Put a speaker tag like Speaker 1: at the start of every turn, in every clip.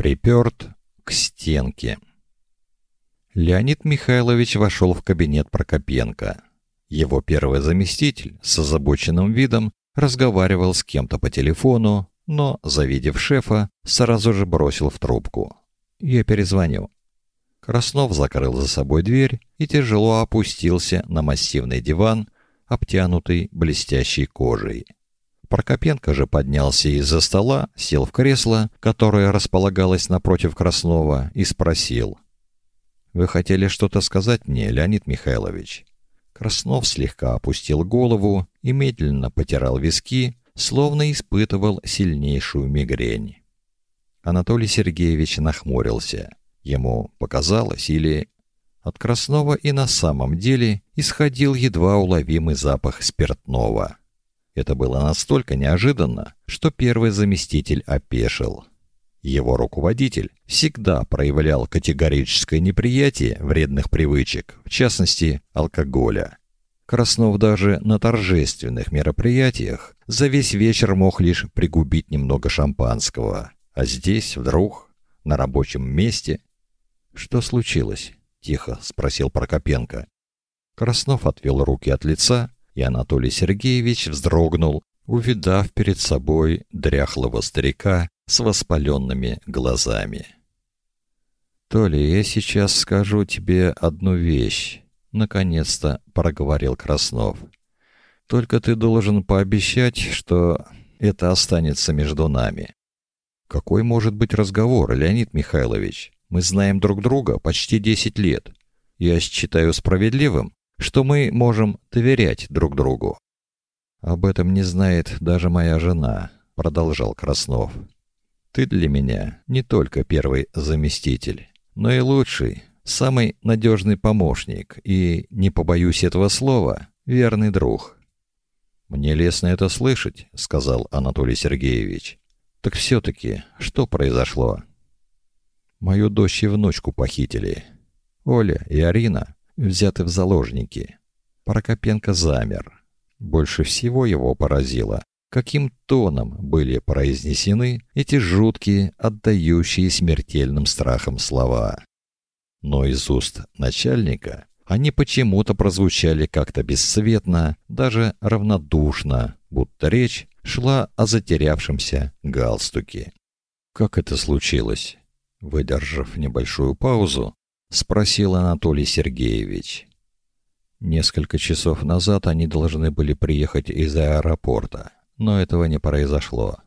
Speaker 1: Приперт к стенке. Леонид Михайлович вошел в кабинет Прокопенко. Его первый заместитель с озабоченным видом разговаривал с кем-то по телефону, но, завидев шефа, сразу же бросил в трубку. «Я перезвоню». Краснов закрыл за собой дверь и тяжело опустился на массивный диван, обтянутый блестящей кожей. Прокопенко же поднялся из-за стола, сел в кресло, которое располагалось напротив Краснова, и спросил: "Вы хотели что-то сказать мне, Леонид Михайлович?" Краснов слегка опустил голову и медленно потирал виски, словно испытывал сильнейшую мигрень. Анатолий Сергеевич нахмурился. Ему показалось или от Краснова и на самом деле исходил едва уловимый запах спиртного. Это было настолько неожиданно, что первый заместитель опешил. Его руководитель всегда проявлял категорическое неприятие вредных привычек, в частности, алкоголя. Краснов даже на торжественных мероприятиях за весь вечер мог лишь пригубить немного шампанского, а здесь вдруг на рабочем месте что случилось? тихо спросил Прокопенко. Краснов отвел руки от лица и Анатолий Сергеевич вздрогнул, увидав перед собой дряхлого старика с воспаленными глазами. «Толя, я сейчас скажу тебе одну вещь», — наконец-то проговорил Краснов. «Только ты должен пообещать, что это останется между нами». «Какой может быть разговор, Леонид Михайлович? Мы знаем друг друга почти десять лет. Я считаю справедливым, что мы можем доверять друг другу. Об этом не знает даже моя жена, продолжал Краснов. Ты для меня не только первый заместитель, но и лучший, самый надежный помощник и, не побоюсь этого слова, верный друг. Мне лестно это слышать, сказал Анатолий Сергеевич. Так все таки что произошло? Мою дочь и внучку похитили. Оля и Арина взяты в заложники. Прокопенко замер. Больше всего его поразило, каким тоном были произнесены эти жуткие, отдающие смертельным страхом слова. Но из уст начальника они почему-то прозвучали как-то бесцветно, даже равнодушно, будто речь шла о затерявшемся галстуке. Как это случилось? Выдержав небольшую паузу, спросил Анатолий Сергеевич. Несколько часов назад они должны были приехать из аэропорта, но этого не произошло.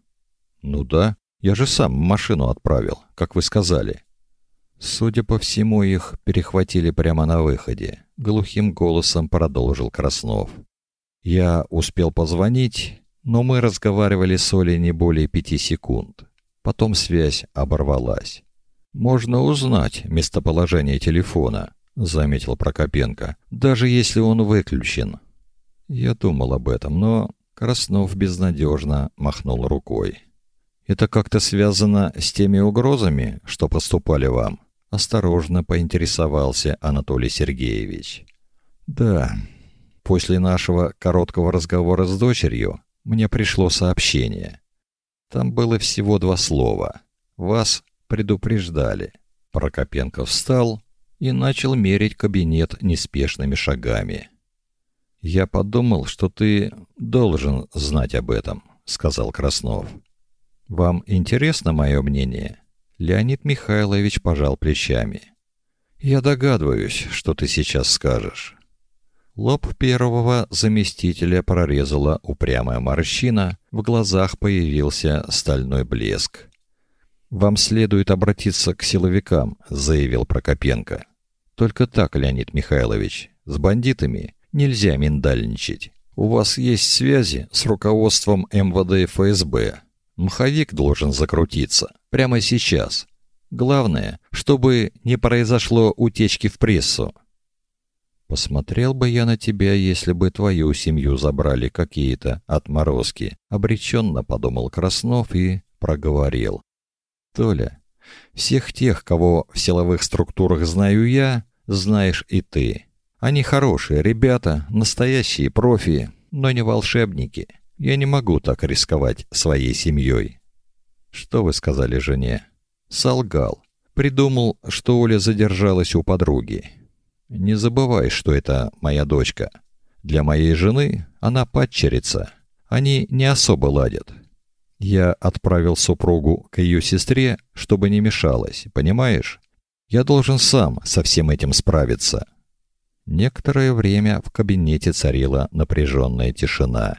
Speaker 1: Ну да, я же сам машину отправил, как вы сказали. Судя по всему, их перехватили прямо на выходе, глухим голосом продолжил Краснов. Я успел позвонить, но мы разговаривали с Олей не более пяти секунд. Потом связь оборвалась. Можно узнать местоположение телефона, заметил Прокопенко, даже если он выключен. Я думал об этом, но Краснов безнадежно махнул рукой. Это как-то связано с теми угрозами, что поступали вам? осторожно поинтересовался Анатолий Сергеевич. Да. После нашего короткого разговора с дочерью мне пришло сообщение. Там было всего два слова. Вас предупреждали. Прокопенко встал и начал мерить кабинет неспешными шагами. Я подумал, что ты должен знать об этом, сказал Краснов. Вам интересно мое мнение? Леонид Михайлович пожал плечами. Я догадываюсь, что ты сейчас скажешь. Лоб первого заместителя прорезала упрямая морщина, в глазах появился стальной блеск. Вам следует обратиться к силовикам, заявил Прокопенко. Только так, Леонид Михайлович, с бандитами нельзя миндальничать. У вас есть связи с руководством МВД и ФСБ. Мховик должен закрутиться прямо сейчас. Главное, чтобы не произошло утечки в прессу. Посмотрел бы я на тебя, если бы твою семью забрали какие-то отморозки, обреченно подумал Краснов и проговорил: Толя, всех тех, кого в силовых структурах знаю я, знаешь и ты. Они хорошие ребята, настоящие профи, но не волшебники. Я не могу так рисковать своей семьей. Что вы сказали жене? Солгал. Придумал, что Оля задержалась у подруги. Не забывай, что это моя дочка. Для моей жены она падчерица. Они не особо ладят. Я отправил супругу к ее сестре, чтобы не мешалась, понимаешь? Я должен сам со всем этим справиться. Некоторое время в кабинете царила напряженная тишина.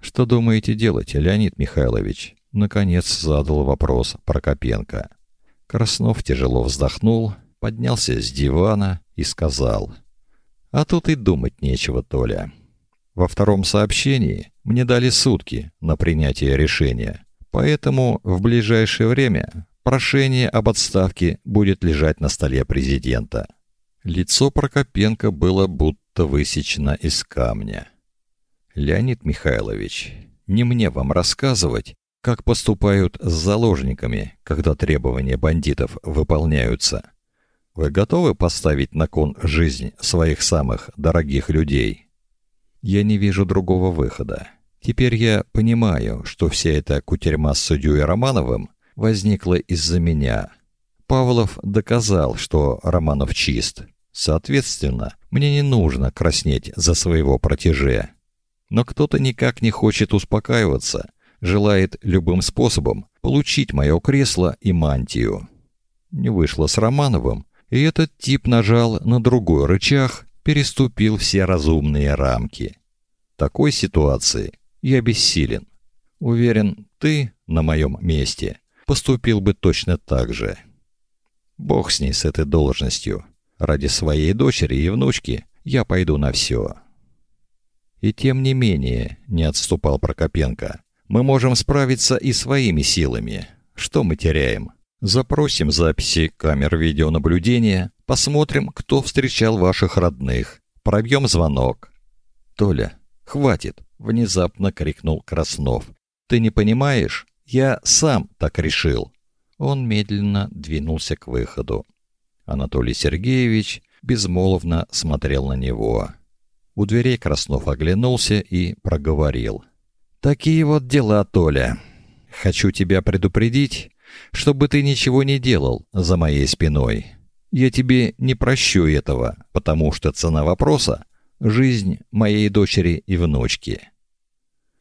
Speaker 1: Что думаете делать, Леонид Михайлович? Наконец задал вопрос Прокопенко. Краснов тяжело вздохнул, поднялся с дивана и сказал: "А тут и думать нечего, Толя. Во втором сообщении мне дали сутки на принятие решения, поэтому в ближайшее время прошение об отставке будет лежать на столе президента". Лицо Прокопенко было будто высечено из камня. Леонид Михайлович, не мне вам рассказывать, как поступают с заложниками, когда требования бандитов выполняются. Вы готовы поставить на кон жизнь своих самых дорогих людей? Я не вижу другого выхода. Теперь я понимаю, что вся эта кутерьма с судьей Романовым возникла из-за меня. Павлов доказал, что Романов чист. Соответственно, мне не нужно краснеть за своего протеже. Но кто-то никак не хочет успокаиваться, желает любым способом получить мое кресло и мантию. Не вышло с Романовым, и этот тип нажал на другой рычаг, переступил все разумные рамки. В такой ситуации я бессилен. Уверен, ты на моем месте поступил бы точно так же. Бог с ней с этой должностью. Ради своей дочери и внучки я пойду на все. И тем не менее, не отступал Прокопенко. Мы можем справиться и своими силами. Что мы теряем? Запросим записи камер видеонаблюдения, посмотрим, кто встречал ваших родных. Пробьем звонок. Толя, хватит, внезапно крикнул Краснов. Ты не понимаешь? Я сам так решил. Он медленно двинулся к выходу. Анатолий Сергеевич безмолвно смотрел на него. У дверей Краснов оглянулся и проговорил: Такие вот дела, Толя. Хочу тебя предупредить, чтобы ты ничего не делал за моей спиной. Я тебе не прощу этого, потому что цена вопроса жизнь моей дочери и внучки.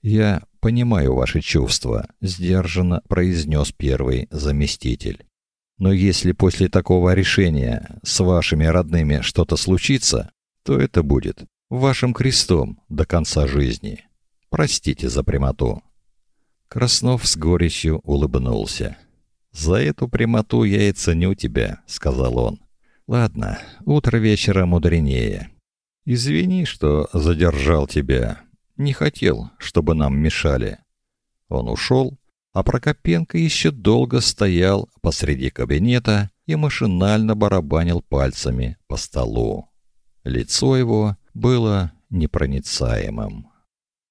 Speaker 1: Я понимаю ваши чувства, сдержанно произнес первый заместитель. Но если после такого решения с вашими родными что-то случится, то это будет вашим крестом до конца жизни. Простите за прямоту. Краснов с горечью улыбнулся. За эту прямоту я и ценю тебя, сказал он. Ладно, утро вечера мудренее. Извини, что задержал тебя. Не хотел, чтобы нам мешали. Он ушел, а Прокопенко еще долго стоял посреди кабинета и машинально барабанил пальцами по столу. Лицо его было непроницаемым.